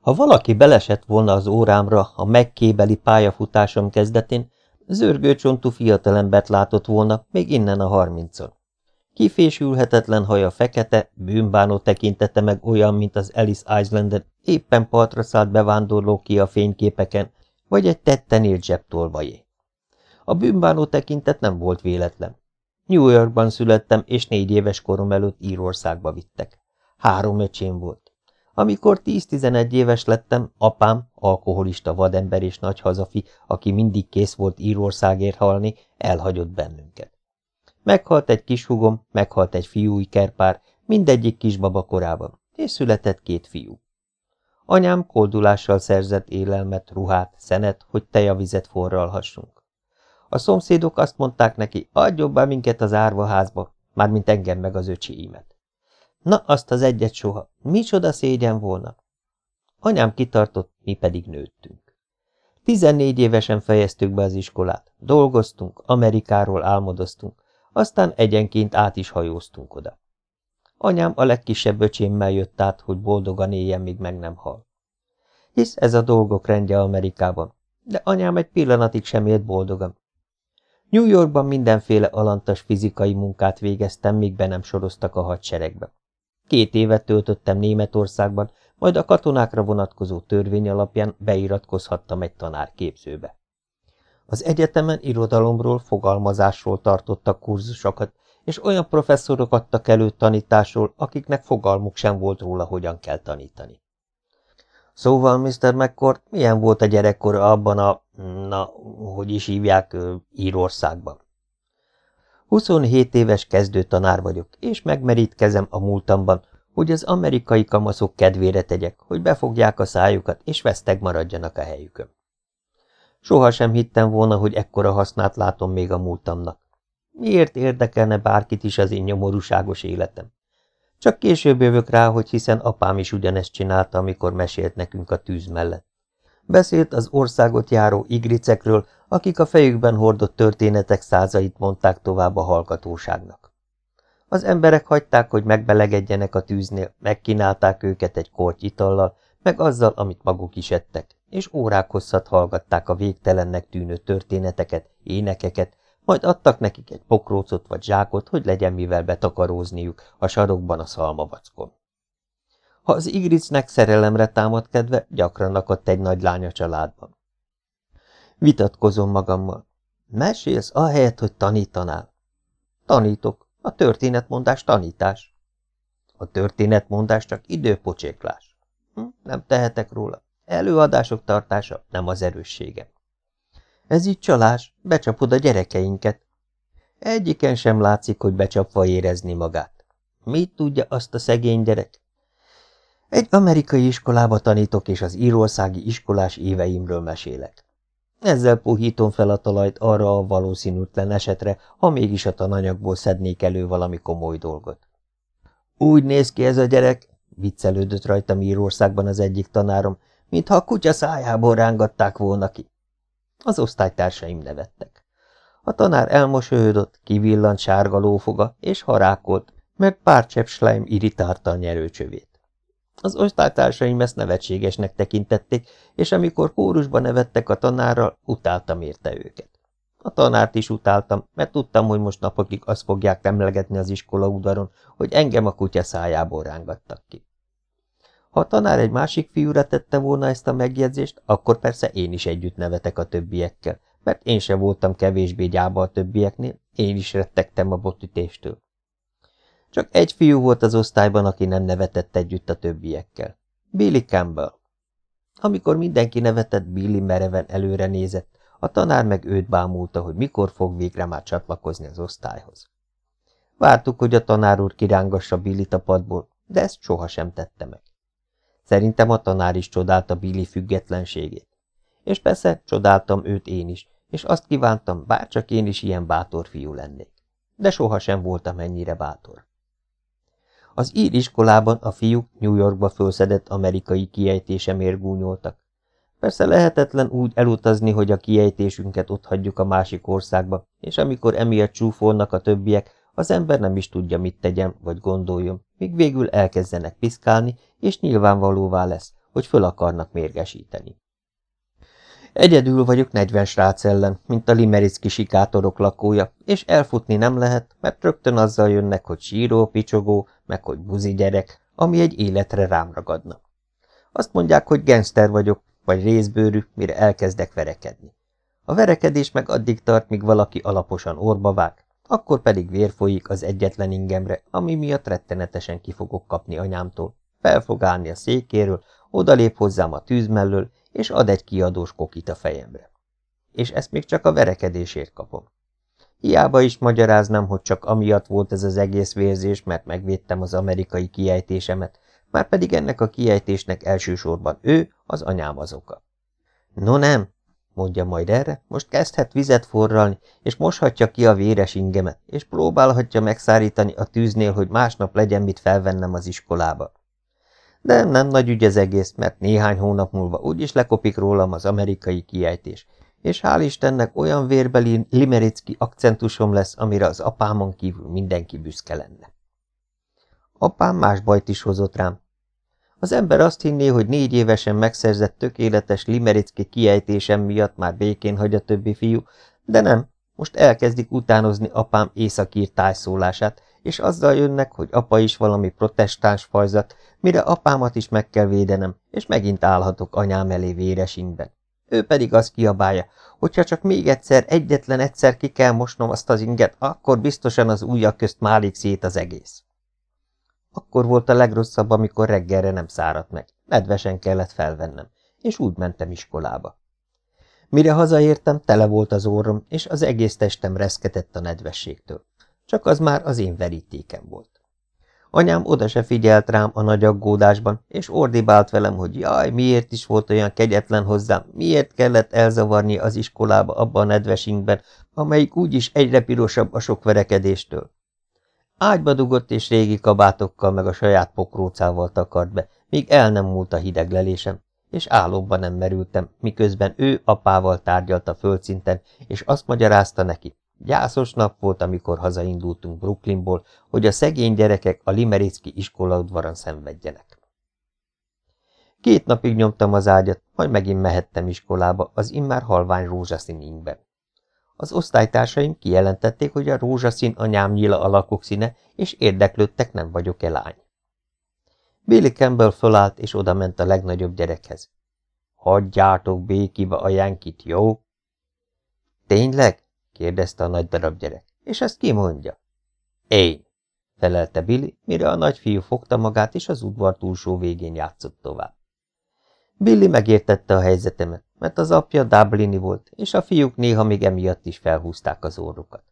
Ha valaki belesett volna az órámra a megkébeli pályafutásom kezdetén, zörgőcsontú fiatalembert látott volna még innen a harmincon. Kifésülhetetlen haja fekete, bűnbánó tekintete meg olyan, mint az Ellis Islanden éppen partra szállt bevándorló ki a fényképeken, vagy egy tetten írt zsebtolvajé. A bűnbánó tekintet nem volt véletlen. New Yorkban születtem, és négy éves korom előtt Írországba vittek. Három öcsém volt. Amikor 10-11 éves lettem, apám, alkoholista vadember és nagy hazafi, aki mindig kész volt Írországért halni, elhagyott bennünket. Meghalt egy kishugom, meghalt egy fiúi kerpár, mindegyik kisbaba korában, és született két fiú. Anyám koldulással szerzett élelmet, ruhát, szenet, hogy tejavizet forralhassunk. A szomszédok azt mondták neki, adjon be minket az árvaházba, mármint engem meg az öcsiimet. Na, azt az egyet soha, micsoda szégyen volna. Anyám kitartott, mi pedig nőttünk. Tizennégy évesen fejeztük be az iskolát, dolgoztunk, Amerikáról álmodoztunk, aztán egyenként át is hajóztunk oda. Anyám a legkisebb öcsémmel jött át, hogy boldogan éljen, míg meg nem hal. Hisz ez a dolgok rendje Amerikában, de anyám egy pillanatig sem élt boldogan. New Yorkban mindenféle alantas fizikai munkát végeztem, míg be nem soroztak a hadseregbe. Két évet töltöttem Németországban, majd a katonákra vonatkozó törvény alapján beiratkozhattam egy tanárképzőbe. Az egyetemen irodalomról, fogalmazásról tartottak kurzusokat, és olyan professzorok adtak elő tanításról, akiknek fogalmuk sem volt róla, hogyan kell tanítani. Szóval, Mr. McCord, milyen volt a gyerekkor abban a, na, hogy is hívják, Írországban? 27 éves kezdő tanár vagyok, és megmerítkezem a múltamban, hogy az amerikai kamaszok kedvére tegyek, hogy befogják a szájukat, és veszteg maradjanak a helyükön. Soha sem hittem volna, hogy ekkora hasznát látom még a múltamnak. Miért érdekelne bárkit is az én nyomorúságos életem? Csak később jövök rá, hogy hiszen apám is ugyanezt csinálta, amikor mesélt nekünk a tűz mellett. Beszélt az országot járó igricekről, akik a fejükben hordott történetek százait mondták tovább a hallgatóságnak. Az emberek hagyták, hogy megbelegedjenek a tűznél, megkínálták őket egy korty itallal, meg azzal, amit maguk is ettek, és órák hosszat hallgatták a végtelennek tűnő történeteket, énekeket, majd adtak nekik egy pokrócot vagy zsákot, hogy legyen mivel betakarózniuk a sarokban a szalmavackon. Ha az igricnek szerelemre támad kedve, gyakran akadt egy nagy lány a családban. Vitatkozom magammal. Mesélsz ahelyett, hogy tanítanál. Tanítok. A történetmondás tanítás. A történetmondás csak időpocséklás. Hm, nem tehetek róla. Előadások tartása nem az erősségem. Ez így csalás, becsapod a gyerekeinket. Egyiken sem látszik, hogy becsapva érezni magát. Mit tudja azt a szegény gyerek? Egy amerikai iskolába tanítok, és az írországi iskolás éveimről mesélek. Ezzel puhítom fel a talajt arra a valószínűtlen esetre, ha mégis a tananyagból szednék elő valami komoly dolgot. Úgy néz ki ez a gyerek, viccelődött rajtam Írországban az egyik tanárom, mintha a kutya szájából rángatták volna ki. Az osztálytársaim nevettek. A tanár elmosolyodott, kivillant sárga lófoga, és harákolt, mert pár csepp slime irritálta a nyerőcsövét. Az osztálytársaim ezt nevetségesnek tekintették, és amikor kórusba nevettek a tanárral, utáltam érte őket. A tanárt is utáltam, mert tudtam, hogy most napokig azt fogják emlegetni az iskola udvaron, hogy engem a kutya szájából rángattak ki. Ha a tanár egy másik fiúra tette volna ezt a megjegyzést, akkor persze én is együtt nevetek a többiekkel, mert én sem voltam kevésbé gyába a többieknél, én is rettegtem a botütéstől. Csak egy fiú volt az osztályban, aki nem nevetett együtt a többiekkel. Billy Campbell. Amikor mindenki nevetett, Billy mereven előre nézett, a tanár meg őt bámulta, hogy mikor fog végre már csatlakozni az osztályhoz. Vártuk, hogy a tanár úr kirángassa Billit a padból, de ezt sohasem tette meg. Szerintem a tanár is csodálta Billy függetlenségét. És persze csodáltam őt én is, és azt kívántam, bárcsak én is ilyen bátor fiú lennék. De sohasem voltam ennyire bátor. Az ír iskolában a fiúk New Yorkba fölszedett amerikai kiejtésemért gúnyoltak. Persze lehetetlen úgy elutazni, hogy a kiejtésünket ott hagyjuk a másik országba, és amikor emiatt csúfolnak a többiek, az ember nem is tudja, mit tegyen vagy gondoljon, míg végül elkezdenek piszkálni, és nyilvánvalóvá lesz, hogy föl akarnak mérgesíteni. Egyedül vagyok negyven srác ellen, mint a limericki sikátorok lakója, és elfutni nem lehet, mert rögtön azzal jönnek, hogy síró, picsogó, meg hogy buzi gyerek, ami egy életre rám ragadna. Azt mondják, hogy genszter vagyok, vagy részbőrű, mire elkezdek verekedni. A verekedés meg addig tart, míg valaki alaposan orba vág, akkor pedig vér folyik az egyetlen ingemre, ami miatt rettenetesen ki fogok kapni anyámtól. Fel fog állni a székéről, odalép hozzám a tűz mellől, és ad egy kiadós kokit a fejemre. És ezt még csak a verekedésért kapom. Hiába is magyaráznám, hogy csak amiatt volt ez az egész vérzés, mert megvédtem az amerikai kiejtésemet, már pedig ennek a kiejtésnek elsősorban ő, az anyám az oka. No nem, mondja majd erre, most kezdhet vizet forralni, és moshatja ki a véres ingemet, és próbálhatja megszárítani a tűznél, hogy másnap legyen mit felvennem az iskolába. De nem nagy ügy az egész, mert néhány hónap múlva úgyis lekopik rólam az amerikai kiejtés, és hál' Istennek olyan vérbeli limericki akcentusom lesz, amire az apámon kívül mindenki büszke lenne. Apám más bajt is hozott rám. Az ember azt hinné, hogy négy évesen megszerzett tökéletes limericki kiejtésem miatt már békén hagy a többi fiú, de nem, most elkezdik utánozni apám északír tájszólását, és azzal jönnek, hogy apa is valami protestáns fajzat, mire apámat is meg kell védenem, és megint állhatok anyám elé véresingben. Ő pedig azt kiabálja, hogyha csak még egyszer, egyetlen egyszer ki kell mosnom azt az inget, akkor biztosan az ujjak közt málik szét az egész. Akkor volt a legrosszabb, amikor reggelre nem száradt meg, nedvesen kellett felvennem, és úgy mentem iskolába. Mire hazaértem, tele volt az orrom, és az egész testem reszketett a nedvességtől. Csak az már az én verítékem volt. Anyám oda se figyelt rám a nagy aggódásban, és ordibált velem, hogy jaj, miért is volt olyan kegyetlen hozzám, miért kellett elzavarni az iskolába abba a nedvesinkben, amelyik úgyis egyre pirosabb a sok verekedéstől. Ágyba dugott és régi kabátokkal meg a saját pokrócával takart be, míg el nem múlt a hideglelésem, és álomba nem merültem, miközben ő apával tárgyalt a földszinten, és azt magyarázta neki, Gyászos nap volt, amikor hazaindultunk Brooklynból, hogy a szegény gyerekek a Limericki iskolaudvaran szenvedjenek. Két napig nyomtam az ágyat, majd megint mehettem iskolába az immár halvány rózsaszín ingben. Az osztálytársaim kijelentették, hogy a rózsaszín anyám nyila alakok színe, és érdeklődtek, nem vagyok-e lány. Billy Campbell fölállt, és odament a legnagyobb gyerekhez. Hagyjátok békibe a jánkit, jó? Tényleg? Kérdezte a nagy darab gyerek. És ezt ki mondja? Én, felelte Billy, mire a nagyfiú fogta magát, és az udvar túlsó végén játszott tovább. Billy megértette a helyzetemet, mert az apja Dublini volt, és a fiúk néha még emiatt is felhúzták az orrukat.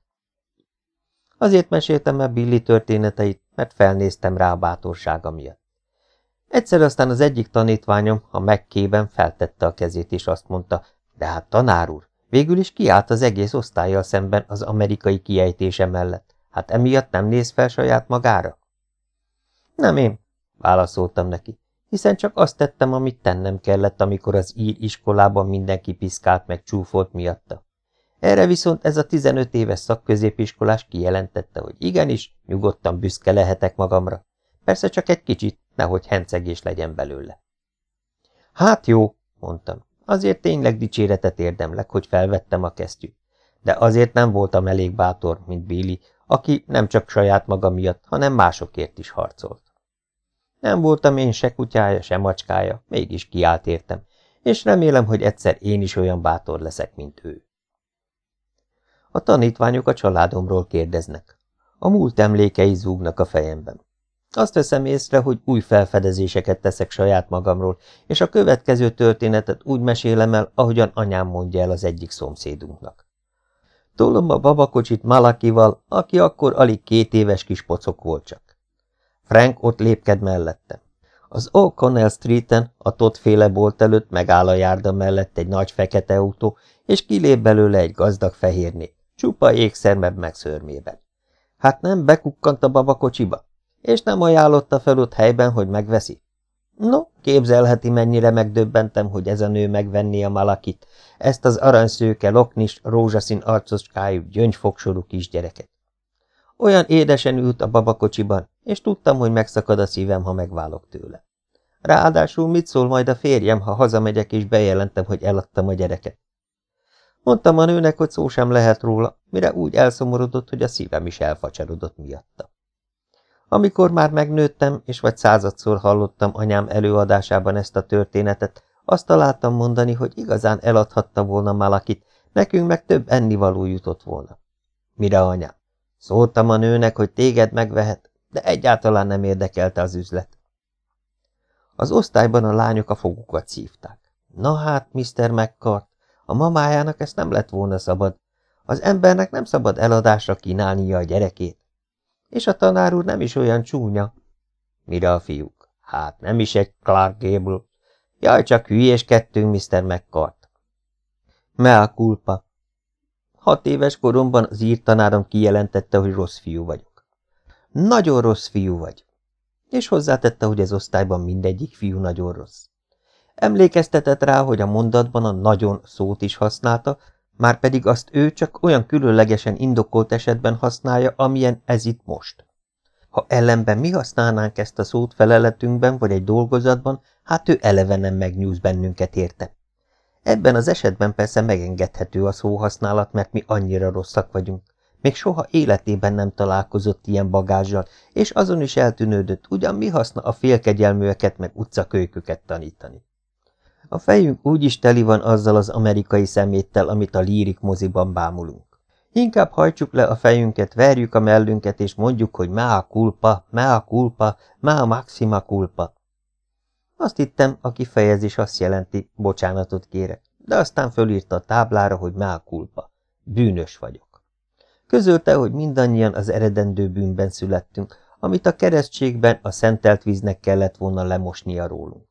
Azért meséltem el Billy történeteit, mert felnéztem rá a bátorsága miatt. Egyszer aztán az egyik tanítványom a megkében feltette a kezét, és azt mondta, de hát tanár úr, Végül is kiállt az egész osztályjal szemben az amerikai kiejtése mellett. Hát emiatt nem néz fel saját magára? Nem én, válaszoltam neki, hiszen csak azt tettem, amit tennem kellett, amikor az ír iskolában mindenki piszkált meg csúfolt miatta. Erre viszont ez a 15 éves szakközépiskolás kijelentette, hogy igenis, nyugodtan büszke lehetek magamra. Persze csak egy kicsit, nehogy hencegés legyen belőle. Hát jó, mondtam. Azért tényleg dicséretet érdemlek, hogy felvettem a kesztyűt. De azért nem voltam elég bátor, mint Billy, aki nem csak saját maga miatt, hanem másokért is harcolt. Nem voltam én se kutyája, se macskája, mégis kiállt értem, és remélem, hogy egyszer én is olyan bátor leszek, mint ő. A tanítványok a családomról kérdeznek. A múlt emlékei zúgnak a fejemben. Azt veszem észre, hogy új felfedezéseket teszek saját magamról, és a következő történetet úgy mesélem el, ahogyan anyám mondja el az egyik szomszédunknak. Tolom a babakocsit Malakival, aki akkor alig két éves kis pocok volt csak. Frank ott lépked mellettem. Az O'Connell Streeten, a Todd-féle bolt előtt megáll a járda mellett egy nagy fekete autó, és kilép belőle egy gazdag fehérné, csupa égszermebb meg szörmében. Hát nem bekukkant a babakocsiba? És nem ajánlotta fel ott helyben, hogy megveszi? No, képzelheti, mennyire megdöbbentem, hogy ez a nő megvenni a malakit, ezt az aranyszőke, loknis, rózsaszín arcoskájú, gyöngyfogsorú kisgyereket. Olyan édesen ült a babakocsiban, és tudtam, hogy megszakad a szívem, ha megválok tőle. Ráadásul mit szól majd a férjem, ha hazamegyek és bejelentem, hogy eladtam a gyereket? Mondtam a nőnek, hogy szó sem lehet róla, mire úgy elszomorodott, hogy a szívem is elfacsarodott miatta. Amikor már megnőttem, és vagy századszor hallottam anyám előadásában ezt a történetet, azt találtam mondani, hogy igazán eladhatta volna Malakit, nekünk meg több ennivaló jutott volna. Mire anyám? Szóltam a nőnek, hogy téged megvehet, de egyáltalán nem érdekelte az üzlet. Az osztályban a lányok a fogukat szívták. Na hát, Mr. McCart, a mamájának ezt nem lett volna szabad. Az embernek nem szabad eladásra kínálnia a gyerekét. És a tanár úr nem is olyan csúnya. Mire a fiúk? Hát nem is egy Clark Gable. Jaj, csak hülyéskedtünk, Mr. McCart. Mea culpa. Hat éves koromban az írtanárom kijelentette, hogy rossz fiú vagyok. Nagyon rossz fiú vagy. És hozzátette, hogy az osztályban mindegyik fiú nagyon rossz. Emlékeztetett rá, hogy a mondatban a nagyon szót is használta, már pedig azt ő csak olyan különlegesen indokolt esetben használja, amilyen ez itt most. Ha ellenben mi használnánk ezt a szót feleletünkben vagy egy dolgozatban, hát ő eleve nem megnyúz bennünket érte. Ebben az esetben persze megengedhető a szóhasználat, mert mi annyira rosszak vagyunk. Még soha életében nem találkozott ilyen bagázsal, és azon is eltűnődött, ugyan mi haszna a félkegyelműeket meg utcakölyköket tanítani. A fejünk úgy is teli van azzal az amerikai szeméttel, amit a lírik moziban bámulunk. Inkább hajtsuk le a fejünket, verjük a mellünket, és mondjuk, hogy mea culpa, mea culpa, mea maxima culpa. Azt hittem, a kifejezés azt jelenti, bocsánatot kérek, de aztán fölírta a táblára, hogy mea culpa. Bűnös vagyok. Közölte, hogy mindannyian az eredendő bűnben születtünk, amit a keresztségben a szentelt víznek kellett volna lemosnia rólunk.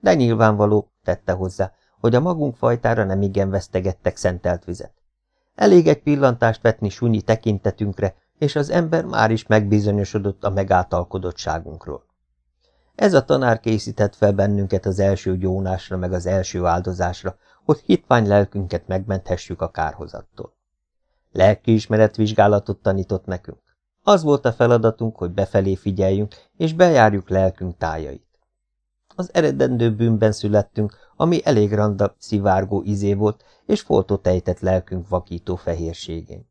De nyilvánvaló, tette hozzá, hogy a magunk fajtára nem igen vesztegettek szentelt vizet. Elég egy pillantást vetni sunyi tekintetünkre, és az ember már is megbizonyosodott a megáltalkodottságunkról. Ez a tanár készített fel bennünket az első gyónásra meg az első áldozásra, hogy hitvány lelkünket megmenthessük a kárhozattól. Lelkiismeretvizsgálatot tanított nekünk. Az volt a feladatunk, hogy befelé figyeljünk, és bejárjuk lelkünk tájait. Az eredendő bűnben születtünk, ami elég randa, szivárgó izé volt, és foltot ejtett lelkünk vakító fehérségén.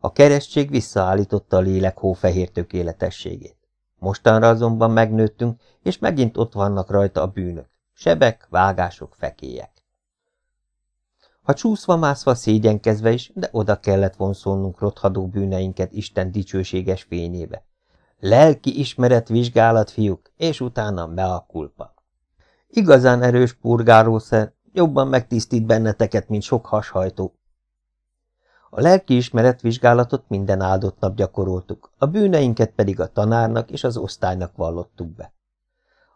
A keresztség visszaállította a lélek hófehér tökéletességét. Mostanra azonban megnőttünk, és megint ott vannak rajta a bűnök. Sebek, vágások, fekélyek. Ha csúszva-mászva szégyenkezve is, de oda kellett vonszolnunk rothadó bűneinket Isten dicsőséges fényébe. Lelki ismeret vizsgálat, fiúk, és utána culpa. Igazán erős purgárószer, jobban megtisztít benneteket, mint sok hashajtó. A lelkiismeret vizsgálatot minden áldott nap gyakoroltuk, a bűneinket pedig a tanárnak és az osztálynak vallottuk be.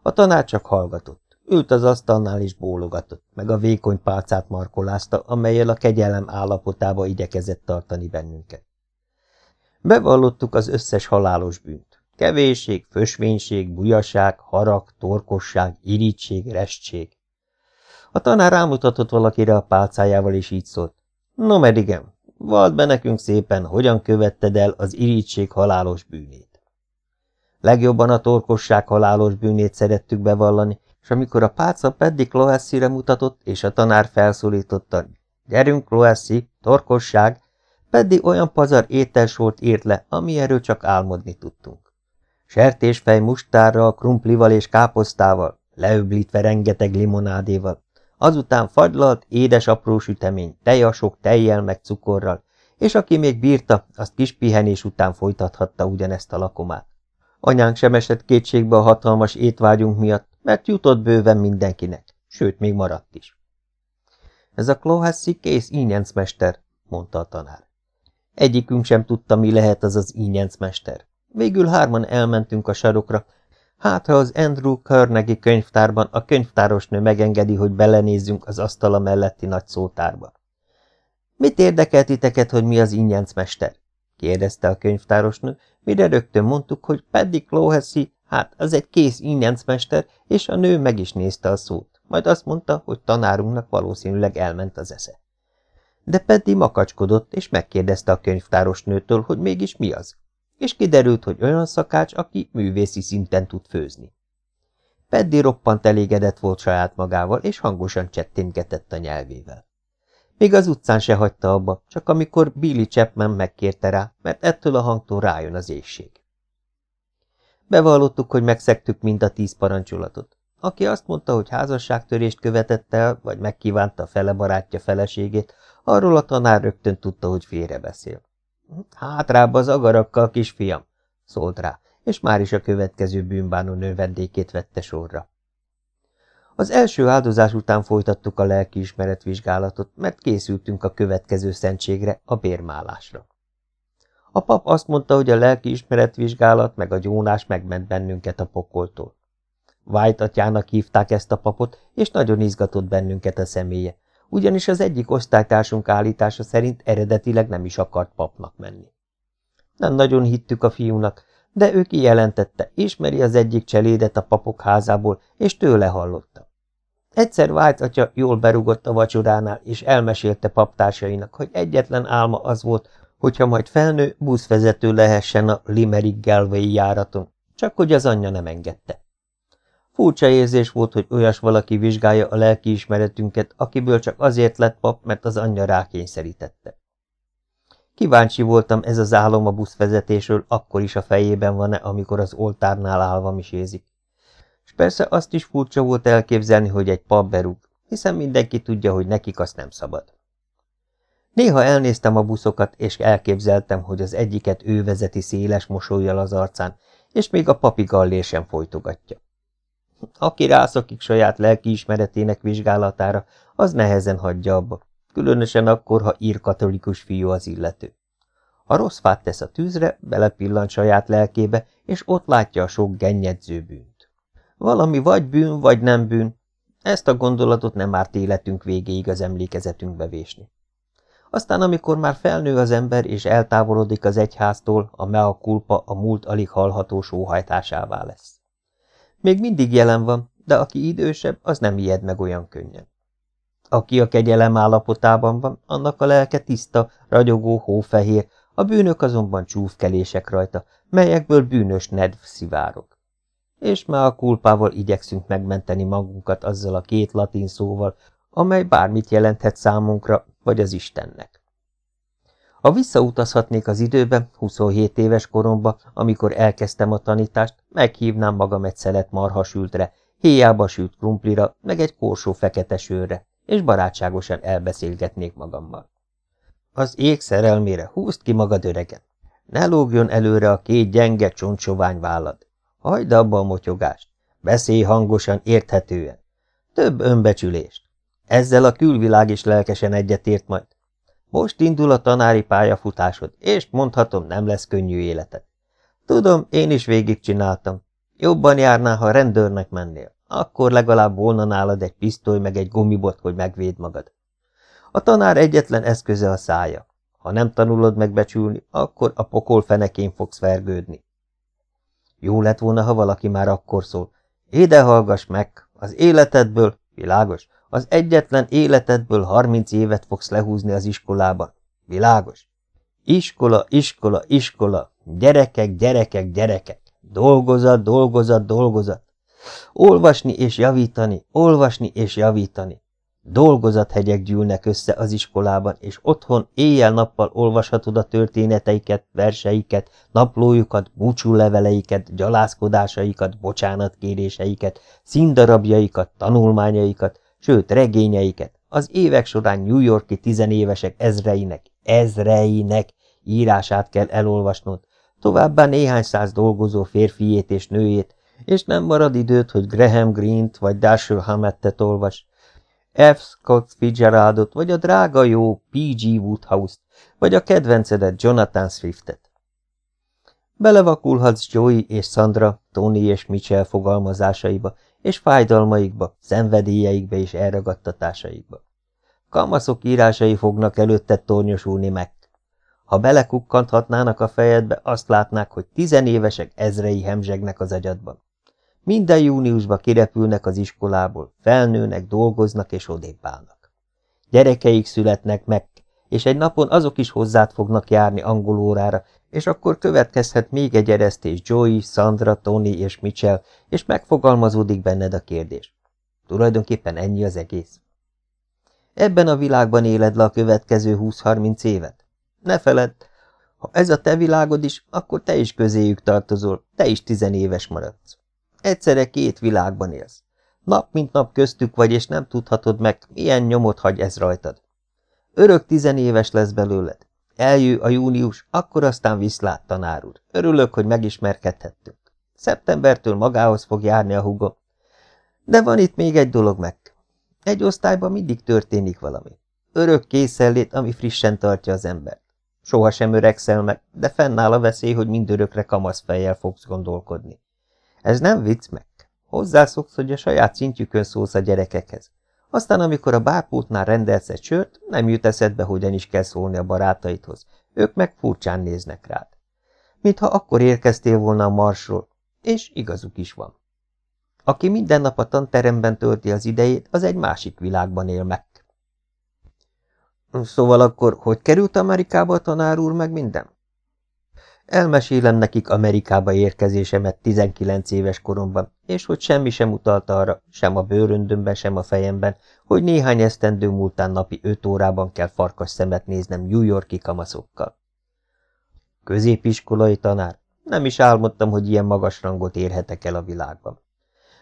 A tanár csak hallgatott, ült az asztalnál és bólogatott, meg a vékony pálcát markolázta, amelyel a kegyelem állapotába igyekezett tartani bennünket. Bevallottuk az összes halálos bűnt. Kevésség, fösvénység, bujaság, harag, torkosság, irítség, restség. A tanár rámutatott valakire a pálcájával, és így szólt. No, medigem, vald be nekünk szépen, hogyan követted el az irítség halálos bűnét. Legjobban a torkosság halálos bűnét szerettük bevallani, és amikor a pálca Peddi Cloessy-re mutatott, és a tanár felszólította, gyerünk Cloessy, torkosság, Peddi olyan pazar ételsort írt le, ami erről csak álmodni tudtunk. Sertésfej mustárral, krumplival és káposztával, leöblítve rengeteg limonádéval, azután fagylalt, édes apró sütemény, tejasok, tejjel meg cukorral, és aki még bírta, azt kis pihenés után folytathatta ugyanezt a lakomát. Anyánk sem esett kétségbe a hatalmas étvágyunk miatt, mert jutott bőven mindenkinek, sőt, még maradt is. Ez a Klohászi kész ínyencmester, mondta a tanár. Egyikünk sem tudta, mi lehet az az ínyencmester. Végül hárman elmentünk a sarokra. Hát, ha az Andrew Carnegie könyvtárban a könyvtárosnő megengedi, hogy belenézzünk az asztala melletti nagy szótárba. Mit érdekelt titeket, hogy mi az ingyencmester? kérdezte a könyvtárosnő, mire rögtön mondtuk, hogy Paddy Clohessy, hát az egy kész ingyencmester, és a nő meg is nézte a szót, majd azt mondta, hogy tanárunknak valószínűleg elment az esze. De Paddy makacskodott, és megkérdezte a könyvtárosnőtől, hogy mégis mi az és kiderült, hogy olyan szakács, aki művészi szinten tud főzni. Peddi roppant elégedett volt saját magával, és hangosan csettintgetett a nyelvével. Még az utcán se hagyta abba, csak amikor Billy Chapman megkérte rá, mert ettől a hangtól rájön az éjség. Bevallottuk, hogy megszektük mind a tíz parancsolatot. Aki azt mondta, hogy házasságtörést követett el, vagy megkívánta fele barátja feleségét, arról a tanár rögtön tudta, hogy félrebeszél. Hátrább az agarakkal, kisfiam, szólt rá, és már is a következő bűnbánó növendékét vette sorra. Az első áldozás után folytattuk a lelkiismeret vizsgálatot, mert készültünk a következő szentségre, a bérmálásra. A pap azt mondta, hogy a lelkiismeret vizsgálat meg a gyónás megment bennünket a pokoltól. White atyának hívták ezt a papot, és nagyon izgatott bennünket a személye, ugyanis az egyik osztálytársunk állítása szerint eredetileg nem is akart papnak menni. Nem nagyon hittük a fiúnak, de ő kijelentette, ismeri az egyik cselédet a papok házából, és tőle hallotta. Egyszer White atya jól berugott a vacsoránál, és elmesélte paptársainak, hogy egyetlen álma az volt, hogyha majd felnő, buszvezető lehessen a Limerick Galway járaton, csak hogy az anyja nem engedte. Furcsa érzés volt, hogy olyas valaki vizsgálja a lelkiismeretünket, akiből csak azért lett pap, mert az anyja rákényszerítette. Kíváncsi voltam ez az álom a buszvezetésről, akkor is a fejében van-e, amikor az oltárnál állva misézik. És persze azt is furcsa volt elképzelni, hogy egy pap berúg, hiszen mindenki tudja, hogy nekik azt nem szabad. Néha elnéztem a buszokat, és elképzeltem, hogy az egyiket ő vezeti széles mosolyjal az arcán, és még a papi gallér sem folytogatja. Aki rászakik saját lelkiismeretének vizsgálatára, az nehezen hagyja abba, különösen akkor, ha ír katolikus fiú az illető. Ha rossz fát tesz a tűzre, belepillant saját lelkébe, és ott látja a sok gennyedző bűnt. Valami vagy bűn, vagy nem bűn, ezt a gondolatot nem árt életünk végéig az emlékezetünkbe vésni. Aztán, amikor már felnő az ember és eltávolodik az egyháztól, a mea culpa a múlt alig hallható sóhajtásává lesz. Még mindig jelen van, de aki idősebb, az nem ijed meg olyan könnyen. Aki a kegyelem állapotában van, annak a lelke tiszta, ragyogó, hófehér, a bűnök azonban csúfkelések rajta, melyekből bűnös nedv szivárog. És már a kulpával igyekszünk megmenteni magunkat azzal a két latin szóval, amely bármit jelenthet számunkra, vagy az Istennek. Ha visszautazhatnék az időbe, 27 éves koromba, amikor elkezdtem a tanítást, meghívnám magam egy szelet marhasültre, héjába sült krumplira, meg egy korsó fekete sörre, és barátságosan elbeszélgetnék magammal. Az ég szerelmére húzd ki magad öregen. Ne lógjon előre a két gyenge csontsovány vállad. Hagyd abba a motyogást. Beszélj hangosan, érthetően. Több önbecsülést. Ezzel a külvilág is lelkesen egyetért majd. Most indul a tanári pályafutásod, és mondhatom, nem lesz könnyű életed. Tudom, én is végigcsináltam. Jobban járnál, ha rendőrnek mennél. Akkor legalább volna nálad egy pisztoly meg egy gumibot, hogy megvéd magad. A tanár egyetlen eszköze a szája. Ha nem tanulod megbecsülni, akkor a pokol fenekén fogsz vergődni. Jó lett volna, ha valaki már akkor szól. Éde hallgass meg, az életedből, világos, az egyetlen életedből harminc évet fogsz lehúzni az iskolában. Világos? Iskola, iskola, iskola, gyerekek, gyerekek, gyerekek, dolgozat, dolgozat, dolgozat. Olvasni és javítani, olvasni és javítani. Dolgozathegyek gyűlnek össze az iskolában, és otthon éjjel-nappal olvashatod a történeteiket, verseiket, naplójukat, búcsúleveleiket, gyalászkodásaikat, bocsánatkéréseiket, színdarabjaikat, tanulmányaikat, sőt regényeiket, az évek során New Yorki tizenévesek ezreinek, ezreinek írását kell elolvasnod, továbbá néhány száz dolgozó férfiét és nőjét, és nem marad időt, hogy Graham Greene-t vagy Dashiell Hammettet olvas, F. Scott Fitzgeraldot, vagy a drága jó P.G. Woodhouse-t, vagy a kedvencedet Jonathan Swiftet. Belevakulhatsz Joey és Sandra, Tony és Mitchell fogalmazásaiba, és fájdalmaikba, szenvedélyeikbe és elragadtatásaikba. Kamaszok írásai fognak előtted tornyosulni meg. Ha belekukkanthatnának a fejedbe, azt látnák, hogy tizenévesek ezrei hemzsegnek az agyadban. Minden júniusban kirepülnek az iskolából, felnőnek, dolgoznak és odébb állnak. Gyerekeik születnek meg, és egy napon azok is hozzád fognak járni angol órára, és akkor következhet még egy eresztés Joey, Sandra, Tony és Mitchell, és megfogalmazódik benned a kérdés. Tulajdonképpen ennyi az egész. Ebben a világban éled le a következő 20-30 évet. Ne feledd, ha ez a te világod is, akkor te is közéjük tartozol, te is tizenéves maradsz. Egyszerre két világban élsz. Nap mint nap köztük vagy, és nem tudhatod meg, milyen nyomot hagy ez rajtad. Örök tizenéves lesz belőled. Eljő a június, akkor aztán viszlát, tanár úr. Örülök, hogy megismerkedhettünk. Szeptembertől magához fog járni a hugom. De van itt még egy dolog meg. Egy osztályban mindig történik valami. Örök készellét, ami frissen tartja az embert. Soha sem öregszel meg, de fennáll a veszély, hogy mindörökre kamaszfejjel fogsz gondolkodni. Ez nem vicc meg. Hozzászoksz, hogy a saját szintjükön szólsz a gyerekekhez. Aztán, amikor a bárpótnál rendelsz egy sört, nem jut eszedbe, hogyan is kell szólni a barátaidhoz. Ők meg furcsán néznek rád. Mintha akkor érkeztél volna a marsról, és igazuk is van. Aki minden nap a tanteremben tölti az idejét, az egy másik világban él meg. Szóval akkor hogy került Amerikába a tanár úr meg minden? Elmesélem nekik Amerikába érkezésemet 19 éves koromban, és hogy semmi sem utalt arra, sem a bőröndömben, sem a fejemben, hogy néhány esztendő múltán napi öt órában kell farkas szemet néznem New Yorki kamaszokkal. Középiskolai tanár? Nem is álmodtam, hogy ilyen magas rangot érhetek el a világban.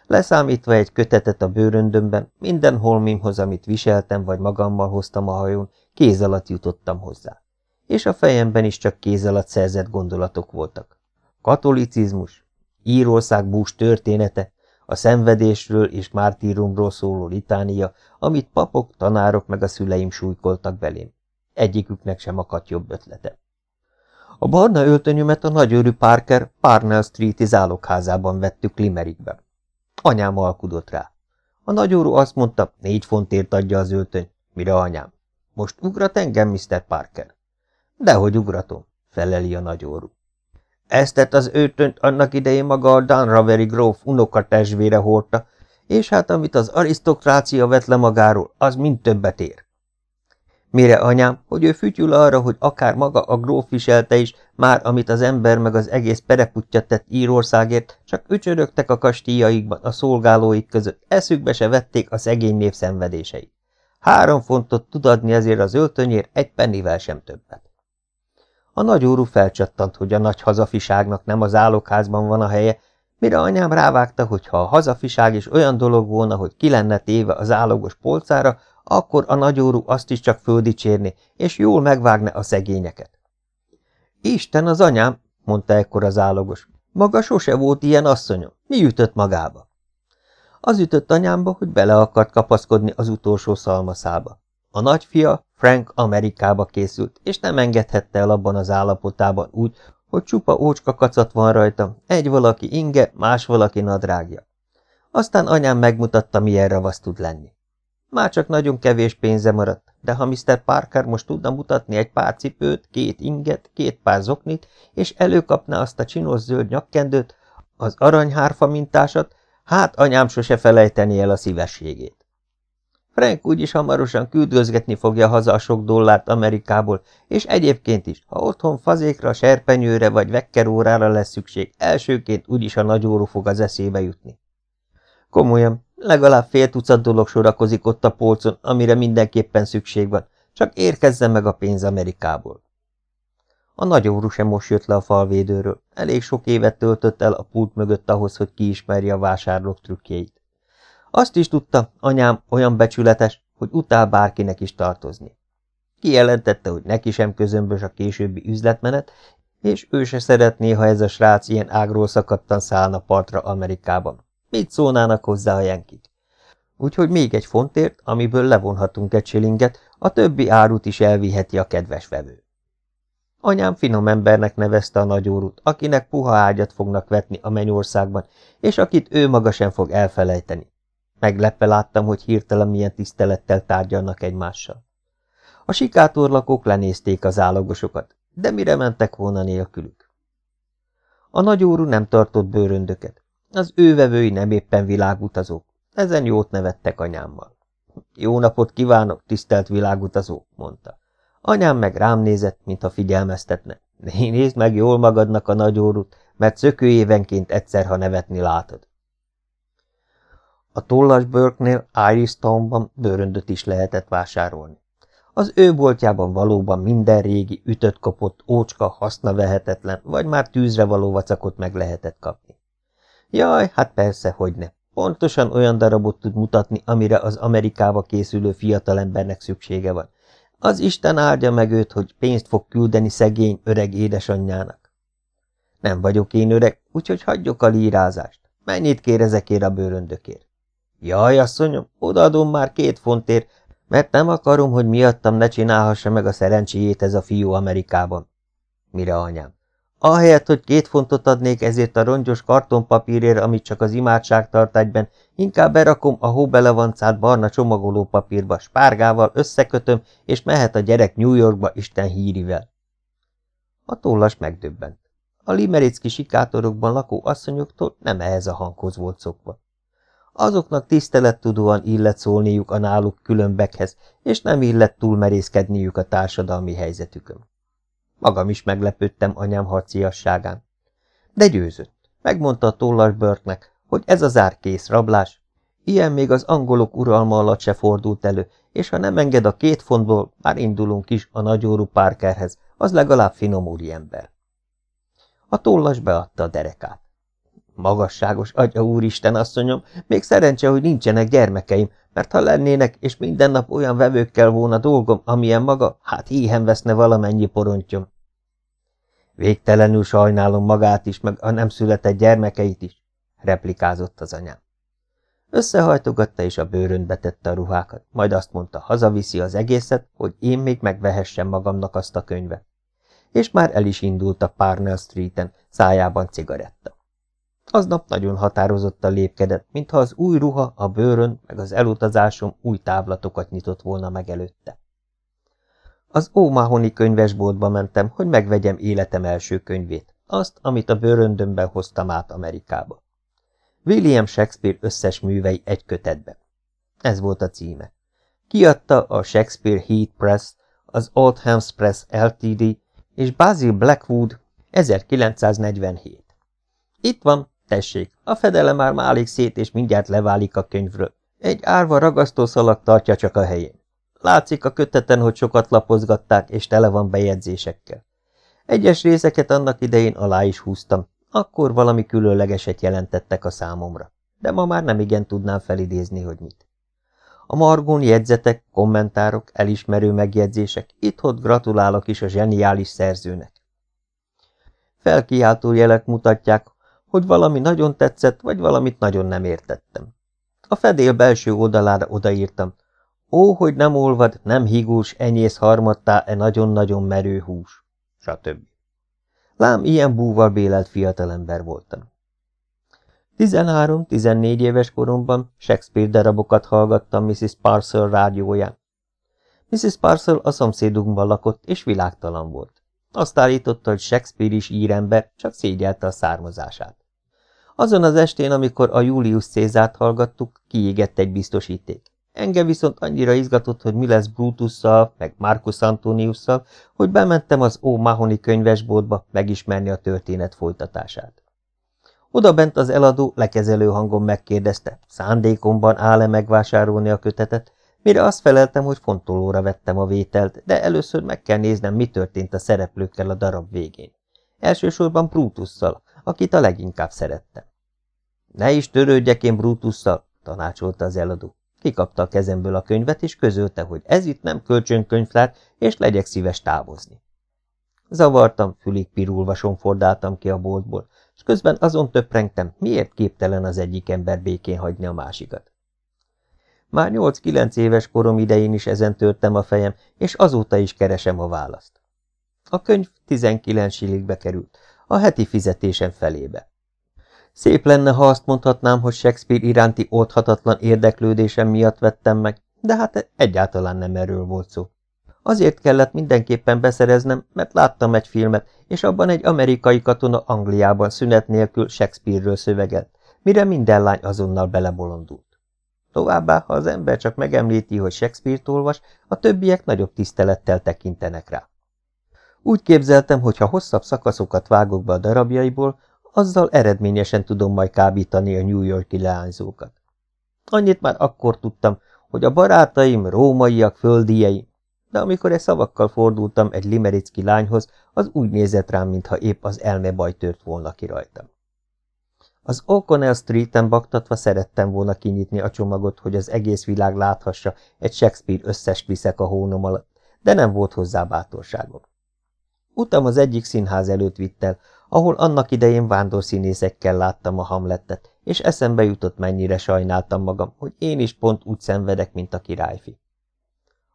Leszámítva egy kötetet a bőröndömben, minden holmimhoz, amit viseltem vagy magammal hoztam a hajón, kéz alatt jutottam hozzá és a fejemben is csak kéz alatt szerzett gondolatok voltak. Katolicizmus, Írország bús története, a szenvedésről és mártírumról szóló litánia, amit papok, tanárok meg a szüleim súlykoltak belém. Egyiküknek sem akadt jobb ötlete. A barna öltönyömet a nagyőrű Parker Parnell Street-i zálogházában vettük Limerickben. Anyám alkudott rá. A nagyúrú azt mondta, négy fontért adja az öltöny, mire anyám. Most ugrat engem, Mr. Parker. Dehogy ugratom, feleli a nagyórú. Eztet az őtönt annak idején maga a Dunraveri gróf unokatestvére hordta, és hát amit az arisztokrácia vett le magáról, az mind többet ér. Mire anyám, hogy ő fütyül arra, hogy akár maga a gróf viselte is, már amit az ember meg az egész pereputja tett Írországért, csak ücsörögtek a kastélyaikban a szolgálóik között, eszükbe se vették a szegény nép szenvedéseit. Három fontot tud adni ezért az öltönyért, egy pennivel sem többet. A nagyúrú felcsattant, hogy a nagy hazafiságnak nem az állokházban van a helye, mire anyám rávágta, hogy ha a hazafiság is olyan dolog volna, hogy ki lenne téve az állogos polcára, akkor a nagyúrú azt is csak földicsérni, és jól megvágne a szegényeket. Isten az anyám, mondta ekkor az állogos. Maga sose volt ilyen asszonyom. Mi ütött magába? Az ütött anyámba, hogy bele akart kapaszkodni az utolsó szalmaszába. A nagyfia, Frank Amerikába készült, és nem engedhette el abban az állapotában úgy, hogy csupa ócska kacat van rajta, egy valaki inge, más valaki nadrágja. Aztán anyám megmutatta, milyen ravasz tud lenni. Már csak nagyon kevés pénze maradt, de ha Mr. Parker most tudna mutatni egy pár cipőt, két inget, két pár zoknit, és előkapná azt a csinos zöld nyakkendőt, az aranyhárfa mintásat, hát anyám sose felejteni el a szívességét. Frank úgyis hamarosan küldözgetni fogja haza a sok dollárt Amerikából, és egyébként is, ha otthon fazékra, serpenyőre vagy vekkerórára lesz szükség, elsőként úgyis a nagyóró fog az eszébe jutni. Komolyan, legalább fél tucat dolog sorakozik ott a polcon, amire mindenképpen szükség van, csak érkezzen meg a pénz Amerikából. A nagyórú sem most jött le a falvédőről, elég sok évet töltött el a pult mögött ahhoz, hogy kiismerje a vásárlók trükkjeit. Azt is tudta, anyám olyan becsületes, hogy utál bárkinek is tartozni. Kijelentette, hogy neki sem közömbös a későbbi üzletmenet, és ő se szeretné, ha ez a srác ilyen ágról szakadtan szállna partra Amerikában. Mit szólnának hozzá a jenkik? Úgyhogy még egy fontért, amiből levonhatunk egy silinget, a többi árut is elviheti a kedves vevő. Anyám finom embernek nevezte a nagyórút, akinek puha ágyat fognak vetni a mennyországban, és akit ő maga sem fog elfelejteni. Meglepve láttam, hogy hirtelen milyen tisztelettel tárgyalnak egymással. A sikátorlakók lenézték az állagosokat, de mire mentek volna nélkülük? A nagyúrú nem tartott bőröndöket. Az ő vevői nem éppen világutazók. Ezen jót nevettek anyámmal. Jó napot kívánok, tisztelt világutazó, mondta. Anyám meg rám nézett, mintha figyelmeztetne. Nézd meg jól magadnak a nagyórút, mert szökő évenként egyszer, ha nevetni látod. A tollas Burke-nél Townban bőröndöt is lehetett vásárolni. Az ő boltjában valóban minden régi, ütött-kopott, ócska, hasznavehetetlen, vagy már tűzre való vacakot meg lehetett kapni. Jaj, hát persze, hogy ne. Pontosan olyan darabot tud mutatni, amire az Amerikába készülő fiatalembernek szüksége van. Az Isten áldja meg őt, hogy pénzt fog küldeni szegény, öreg édesanyjának. Nem vagyok én öreg, úgyhogy hagyjuk a lírázást. Mennyit kér ezekért a bőröndökért? Jaj, asszonyom, odaadom már két fontért, mert nem akarom, hogy miattam ne csinálhassa meg a szerencséjét ez a fiú Amerikában. Mire anyám? Ahelyett, hogy két fontot adnék ezért a rongyos kartonpapírért, amit csak az imádság tart egyben, inkább berakom a hóbelevancát barna csomagolópapírba, spárgával összekötöm, és mehet a gyerek New Yorkba Isten hírivel. A tollas megdöbbent. A limericki sikátorokban lakó asszonyoktól nem ehhez a hanghoz volt szokva. Azoknak tisztelettudóan illet szólniuk a náluk különbekhez, és nem illet túlmerészkedniük a társadalmi helyzetükön. Magam is meglepődtem anyám harciasságán. De győzött. Megmondta a tollas Burke-nek, hogy ez az árkész rablás. Ilyen még az angolok uralma alatt se fordult elő, és ha nem enged a két fontból, már indulunk is a nagyórú Parkerhez, az legalább finom úriember. A tollas beadta a derekát. Magasságos atya úristen, asszonyom, még szerencse, hogy nincsenek gyermekeim, mert ha lennének, és minden nap olyan vevőkkel volna dolgom, amilyen maga, hát híhen veszne valamennyi porontyom. Végtelenül sajnálom magát is, meg a nem született gyermekeit is, replikázott az anyám. Összehajtogatta és a bőrönbe tette a ruhákat, majd azt mondta, hazaviszi az egészet, hogy én még megvehessem magamnak azt a könyvet. És már el is indult a Parnell Streeten, szájában cigaretta. Aznap nagyon határozottan lépkedett, mintha az új ruha, a bőrön, meg az elutazásom új távlatokat nyitott volna meg előtte. Az Ómahoni könyvesboltba mentem, hogy megvegyem életem első könyvét, azt, amit a bőröndömben hoztam át Amerikába. William Shakespeare összes művei egy kötetben. Ez volt a címe. Kiadta a Shakespeare Heat Press, az Oldhams Press Ltd. és Basil Blackwood 1947. Itt van, Tessék, a fedele már málik szét, és mindjárt leválik a könyvről. Egy árva ragasztószalag tartja csak a helyén. Látszik a köteten, hogy sokat lapozgatták, és tele van bejegyzésekkel. Egyes részeket annak idején alá is húztam, akkor valami különlegeset jelentettek a számomra, de ma már nem igen tudnám felidézni, hogy mit. A margón jegyzetek, kommentárok, elismerő megjegyzések, itt-ott gratulálok is a zseniális szerzőnek. Felkiáltó jelek mutatják, hogy valami nagyon tetszett, vagy valamit nagyon nem értettem. A fedél belső oldalára odaírtam, ó, hogy nem olvad, nem higús, enyész harmadtá e nagyon-nagyon merő hús, stb. Lám, ilyen búval bélelt fiatalember voltam. 13-14 éves koromban Shakespeare darabokat hallgattam Mrs. Parcel rádióján. Mrs. Parcel a szomszédunkban lakott, és világtalan volt. Azt állította, hogy Shakespeare is írember, csak szégyelte a származását. Azon az estén, amikor a Julius Cézárt hallgattuk, kiégett egy biztosíték. Engem viszont annyira izgatott, hogy mi lesz Brutusszal, meg Marcus Antoniusszal, hogy bementem az Ó Mahoni könyvesboltba megismerni a történet folytatását. Oda bent az eladó lekezelő hangon megkérdezte, szándékomban áll-e megvásárolni a kötetet, mire azt feleltem, hogy fontolóra vettem a vételt, de először meg kell néznem, mi történt a szereplőkkel a darab végén. Elsősorban Brutusszal, akit a leginkább szerettem. Ne is törődjek én Brutusszal, tanácsolta az eladó. Kikapta a kezemből a könyvet, és közölte, hogy ez itt nem kölcsönkönyvtár, és legyek szíves távozni. Zavartam, fülig pirulva sonfordáltam ki a boltból, és közben azon töprengtem, miért képtelen az egyik ember békén hagyni a másikat. Már nyolc-kilenc éves korom idején is ezen törtem a fejem, és azóta is keresem a választ. A könyv 19 siligbe került, a heti fizetésem felébe. Szép lenne, ha azt mondhatnám, hogy Shakespeare iránti oldhatatlan érdeklődésem miatt vettem meg, de hát egyáltalán nem erről volt szó. Azért kellett mindenképpen beszereznem, mert láttam egy filmet, és abban egy amerikai katona Angliában szünet nélkül Shakespeare-ről szövegelt, mire minden lány azonnal belebolondult. Továbbá, ha az ember csak megemlíti, hogy Shakespeare-t olvas, a többiek nagyobb tisztelettel tekintenek rá. Úgy képzeltem, hogy ha hosszabb szakaszokat vágok be a darabjaiból, azzal eredményesen tudom majd kábítani a New Yorki leányzókat. Annyit már akkor tudtam, hogy a barátaim rómaiak földieim, de amikor e szavakkal fordultam egy limericki lányhoz, az úgy nézett rám, mintha épp az elmebaj tört volna ki rajtam. Az O'Connell Street-en baktatva szerettem volna kinyitni a csomagot, hogy az egész világ láthassa egy Shakespeare összes viszek a hónom alatt, de nem volt hozzá bátorságom. Utam az egyik színház előtt vitt el, ahol annak idején vándorszínészekkel láttam a Hamlettet, és eszembe jutott, mennyire sajnáltam magam, hogy én is pont úgy szenvedek, mint a királyfi.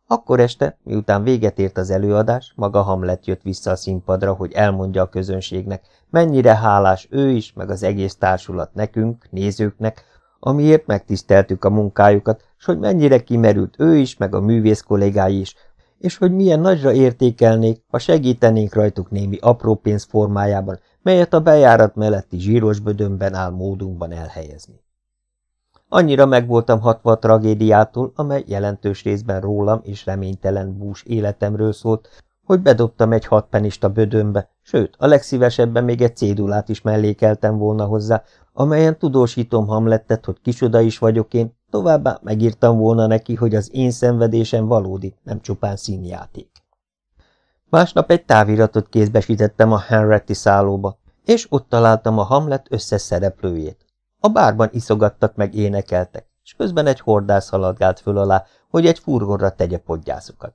Akkor este, miután véget ért az előadás, maga Hamlet jött vissza a színpadra, hogy elmondja a közönségnek, mennyire hálás ő is, meg az egész társulat nekünk, nézőknek, amiért megtiszteltük a munkájukat, s hogy mennyire kimerült ő is, meg a művész kollégái is, és hogy milyen nagyra értékelnék, ha segítenénk rajtuk némi apró pénz formájában, melyet a bejárat melletti zsíros bödönben áll módunkban elhelyezni. Annyira megvoltam hatva a tragédiától, amely jelentős részben rólam és reménytelen bús életemről szólt, hogy bedobtam egy hatpenista bödönbe, sőt, a legszívesebben még egy cédulát is mellékeltem volna hozzá, amelyen tudósítom Hamlettet, hogy kisoda is vagyok én, továbbá megírtam volna neki, hogy az én szenvedésem valódi, nem csupán színjáték. Másnap egy táviratot kézbesítettem a Henretti szállóba, és ott találtam a Hamlet összes szereplőjét. A bárban iszogattak meg énekeltek, és közben egy hordász haladgált föl alá, hogy egy furgonra tegye podgyászokat.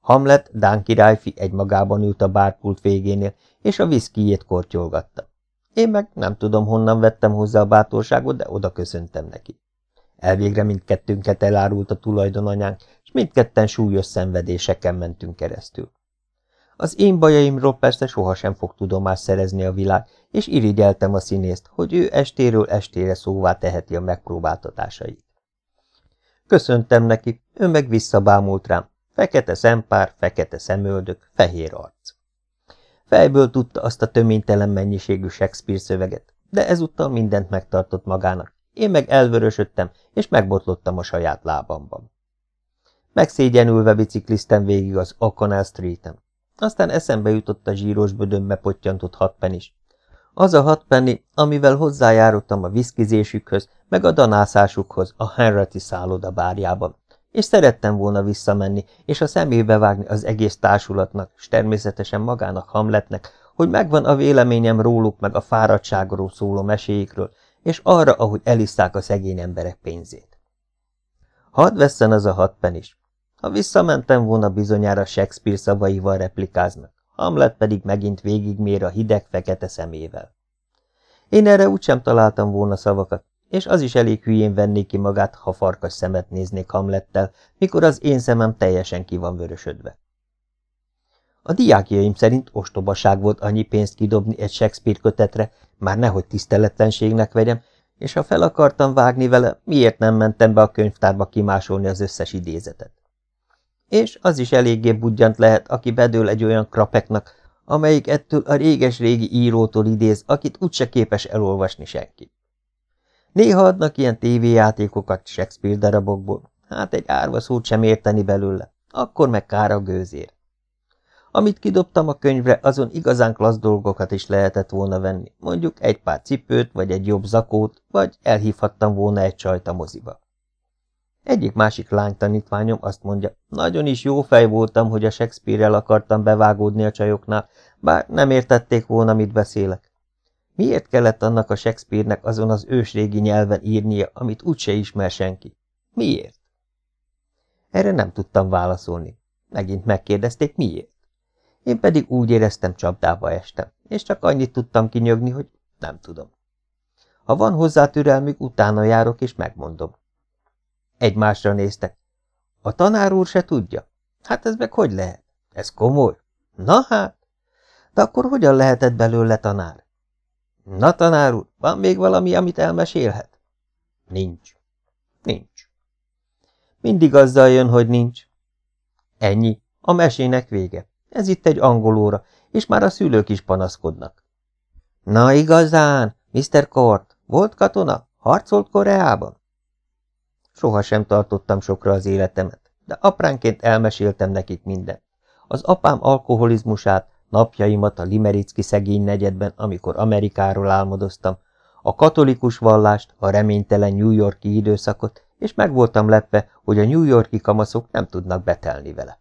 Hamlet, Dán királyfi egymagában ült a bárpult végénél, és a viszkijét kortyolgatta. Én meg nem tudom, honnan vettem hozzá a bátorságot, de oda köszöntem neki. Elvégre mindkettőnket elárult a tulajdonanyánk, és mindketten súlyos szenvedéseken mentünk keresztül. Az én bajaimról persze sohasem fog tudomást szerezni a világ, és irigyeltem a színészt, hogy ő estéről estére szóvá teheti a megpróbáltatásait. Köszöntem neki, ő meg visszabámult rám. Fekete szempár, fekete szemöldök, fehér arc. Fejből tudta azt a töménytelen mennyiségű Shakespeare szöveget, de ezúttal mindent megtartott magának. Én meg elvörösödtem, és megbotlottam a saját lábamban. Megszégyenülve bicikliztem végig az O'Connell Street-en. Aztán eszembe jutott a zsíros bödönbe pottyantott hatpen is. Az a hatpenny, amivel hozzájárultam a viszkizésükhöz, meg a danászásukhoz a Henreti szálloda bárjában, és szerettem volna visszamenni, és a szemébe vágni az egész társulatnak, és természetesen magának Hamletnek, hogy megvan a véleményem róluk, meg a fáradtságról szóló meséikről, és arra, ahogy elisszák a szegény emberek pénzét. Hadd vesszen az a hatpen is. Ha visszamentem volna, bizonyára Shakespeare szavaival replikáznak, Hamlet pedig megint végigmér a hideg fekete szemével. Én erre úgysem találtam volna szavakat, és az is elég hülyén venné ki magát, ha farkas szemet néznék Hamlettel, mikor az én szemem teljesen ki van vörösödve. A diákjaim szerint ostobaság volt annyi pénzt kidobni egy Shakespeare kötetre, már nehogy tiszteletlenségnek vegyem, és ha fel akartam vágni vele, miért nem mentem be a könyvtárba kimásolni az összes idézetet. És az is eléggé budjant lehet, aki bedől egy olyan krapeknak, amelyik ettől a réges-régi írótól idéz, akit úgyse képes elolvasni senki. Néha adnak ilyen tévéjátékokat Shakespeare darabokból, hát egy árva szót sem érteni belőle, akkor meg kár a gőzér. Amit kidobtam a könyvre, azon igazán klassz dolgokat is lehetett volna venni, mondjuk egy pár cipőt, vagy egy jobb zakót, vagy elhívhattam volna egy csajt a moziba. Egyik-másik lánytanítványom azt mondja, nagyon is jó fej voltam, hogy a Shakespeare-rel akartam bevágódni a csajoknál, bár nem értették volna, mit beszélek. Miért kellett annak a Shakespeare-nek azon az ősrégi nyelven írnia, amit úgyse ismer senki? Miért? Erre nem tudtam válaszolni. Megint megkérdezték, miért. Én pedig úgy éreztem, csapdába estem, és csak annyit tudtam kinyögni, hogy nem tudom. Ha van hozzá türelmük, utána járok, és megmondom. Egymásra néztek. A tanár úr se tudja? Hát ez meg hogy lehet? Ez komoly? Na hát! De akkor hogyan lehetett belőle tanár? Na, tanár úr, van még valami, amit elmesélhet? Nincs. Nincs. Mindig azzal jön, hogy nincs. Ennyi. A mesének vége. Ez itt egy angolóra, és már a szülők is panaszkodnak. Na igazán, Mr. Kort, volt katona? Harcolt Koreában? sohasem tartottam sokra az életemet, de apránként elmeséltem nekik mindent. Az apám alkoholizmusát, napjaimat a Limericki szegény negyedben, amikor Amerikáról álmodoztam, a katolikus vallást, a reménytelen New Yorki időszakot, és meg voltam lepve, hogy a New Yorki kamaszok nem tudnak betelni vele.